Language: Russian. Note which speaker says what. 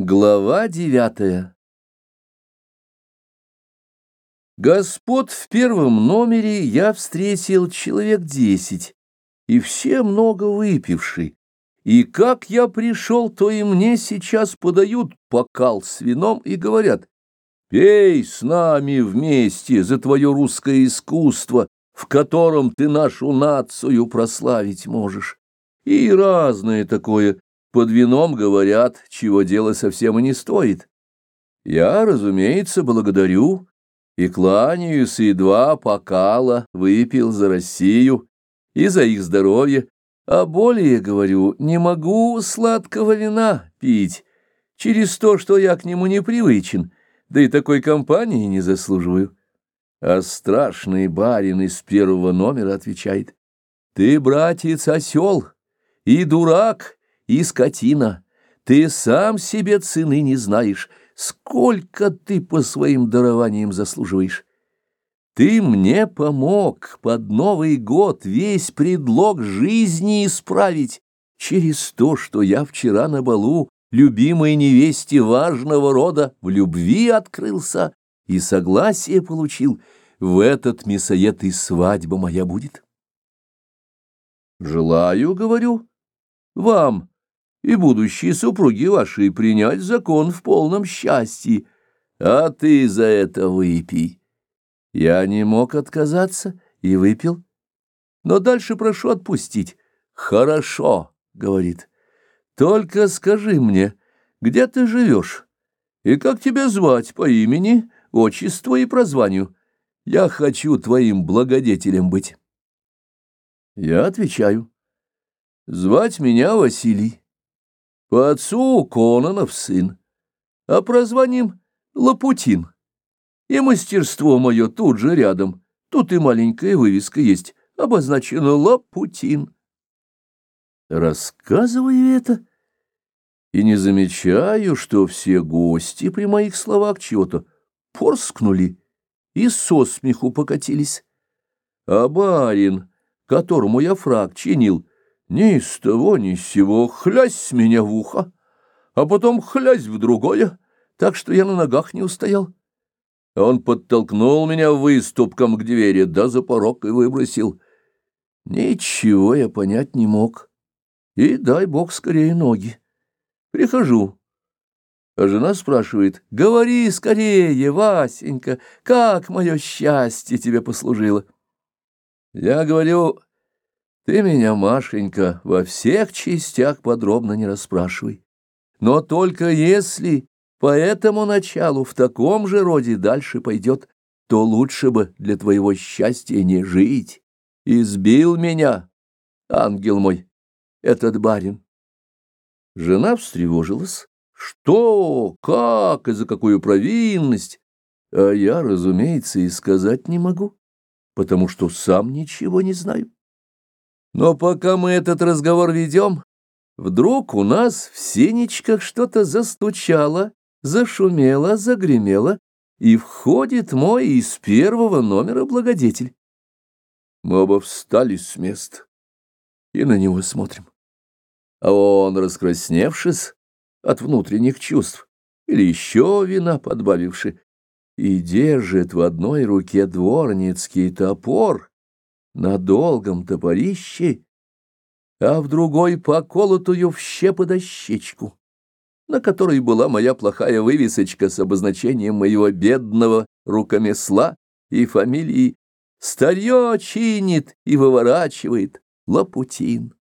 Speaker 1: Глава девятая Господ в первом номере я встретил человек десять, и все много выпившие. И как я пришел, то и мне сейчас подают бокал с вином и говорят, «Пей с нами вместе за твое русское искусство, в котором ты нашу нацию прославить можешь». И разное такое под вином говорят, чего дело совсем и не стоит. Я, разумеется, благодарю и кланяюсь, и два покала выпил за Россию и за их здоровье, а более, говорю, не могу сладкого вина пить через то, что я к нему не привычен, да и такой компании не заслуживаю. А страшный барин из первого номера отвечает, «Ты, братец, осел и дурак, и скотина. Ты сам себе цены не знаешь, сколько ты по своим дарованиям заслуживаешь. Ты мне помог под Новый год весь предлог жизни исправить через то, что я вчера на балу любимой невесте важного рода в любви открылся и согласие получил. В этот мясоед и свадьба моя будет. Желаю, говорю, вам и будущие супруги ваши принять закон в полном счастье, а ты за это выпей. Я не мог отказаться и выпил, но дальше прошу отпустить. Хорошо, говорит, только скажи мне, где ты живешь и как тебя звать по имени, отчеству и прозванию. Я хочу твоим благодетелем быть. Я отвечаю, звать меня Василий. По отцу Кононов сын, а прозванием Лапутин. И мастерство мое тут же рядом. Тут и маленькая вывеска есть, обозначена Лапутин. Рассказываю это и не замечаю, что все гости при моих словах чего-то порскнули и со смеху покатились. А барин, которому я фраг чинил, ни с того ни с сего хлясь меня в ухо, а потом хлясь в другое, так что я на ногах не устоял. Он подтолкнул меня выступком к двери, да за порог и выбросил. Ничего я понять не мог. И дай бог скорее ноги. Прихожу. А жена спрашивает, говори скорее, Васенька, как мое счастье тебе послужило. Я говорю, ты меня, Машенька, во всех частях подробно не расспрашивай. Но только если по этому началу в таком же роде дальше пойдет, то лучше бы для твоего счастья не жить. Избил меня, ангел мой, этот барин. Жена встревожилась. Что, как и за какую провинность? А я, разумеется, и сказать не могу, потому что сам ничего не знаю. Но пока мы этот разговор ведем, вдруг у нас в сенечках что-то застучало, зашумело, загремело, и входит мой из первого номера благодетель. Мы оба встали с места и на него смотрим. А он, раскрасневшись от внутренних чувств, или еще вина подбавивши, и держит в одной руке дворницкий топор, на долгом топорище, а в другой поколотую в щепы дощечку, на которой была моя плохая вывесочка с обозначением моего бедного рукомесла и фамилии «Старье чинит и выворачивает Лапутин».